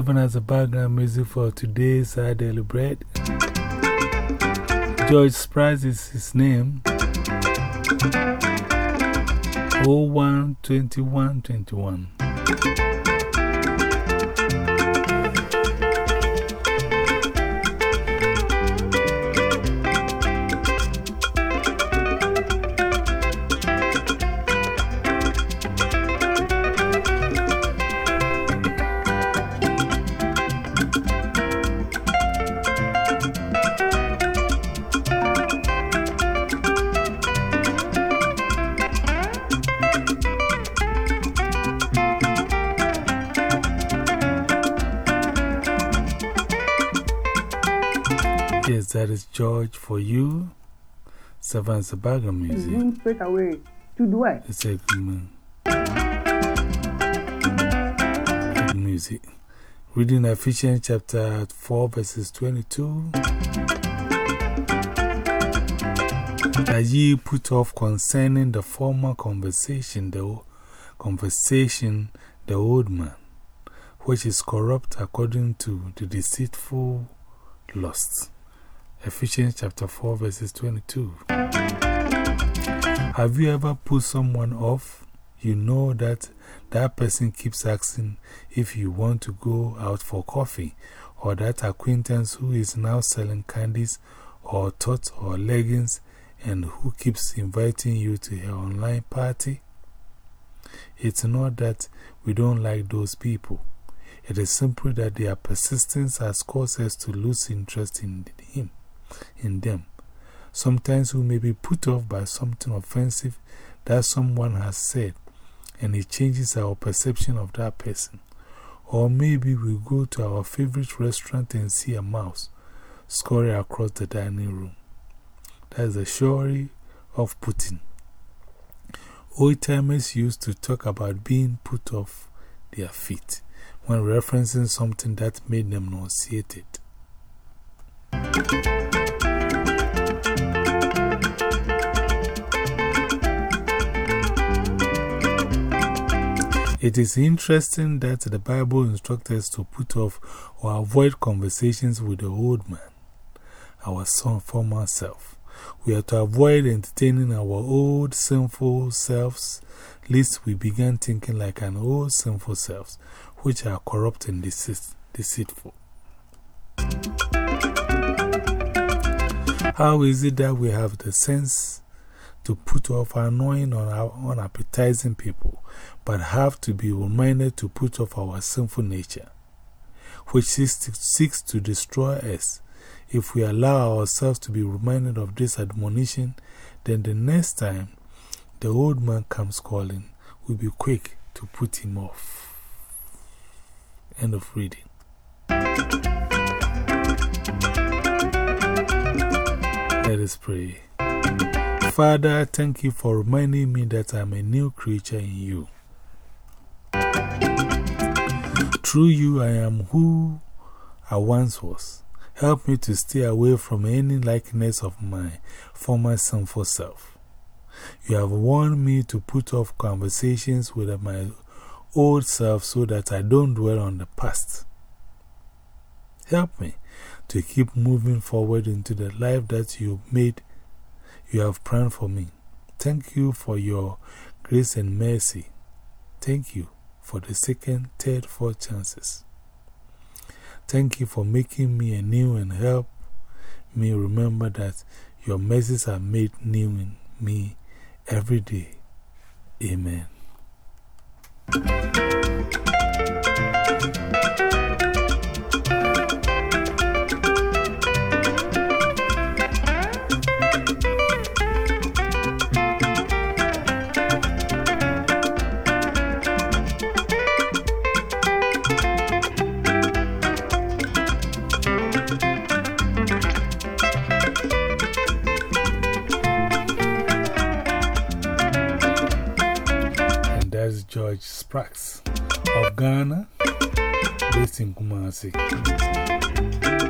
serving as a background music for today's daily bread. George Sprite is his name. 01 that is George for you. Savannah's background music. Zoom straight away to do what? It's a good man. Good music. Reading Ephesians chapter 4, verses 22. That ye put off concerning the former conversation, the conversation, the old man, which is corrupt according to the deceitful lust. Ephesians chapter 4, verses 22. Have you ever put someone off? You know that that person keeps asking if you want to go out for coffee, or that acquaintance who is now selling candies or tots or leggings and who keeps inviting you to her online party. It's not that we don't like those people. It is simply that their persistence has caused us to lose interest in him in them. Sometimes we may be put off by something offensive that someone has said, and it changes our perception of that person. Or maybe we go to our favorite restaurant and see a mouse scurry across the dining room. That's the story of Putin. Old timers used to talk about being put off their feet when referencing something that made them nauseated. It is interesting that the Bible instructs us to put off or avoid conversations with the old man, our son, former self. We are to avoid entertaining our old sinful selves, lest we begin thinking like an old sinful selves, which are corrupt and deceitful. How is it that we have the sense to put off annoying or unappetizing people, but have to be reminded to put off our sinful nature, which seeks to destroy us? If we allow ourselves to be reminded of this admonition, then the next time the old man comes calling, we'll be quick to put him off. End of reading. Let us pray. Father, thank you for reminding me that I'm a new creature in you. Through you, I am who I once was. Help me to stay away from any likeness of my former sinful self. You have warned me to put off conversations with my old self so that I don't dwell on the past. Help me to keep moving forward into the life that you made, you have planned for me. Thank you for your grace and mercy. Thank you for the second, third, fourth chances. Thank you for making me anew and help me remember that your mercies are made new in me every day. Amen. Prax of Ghana, based in Kumasi.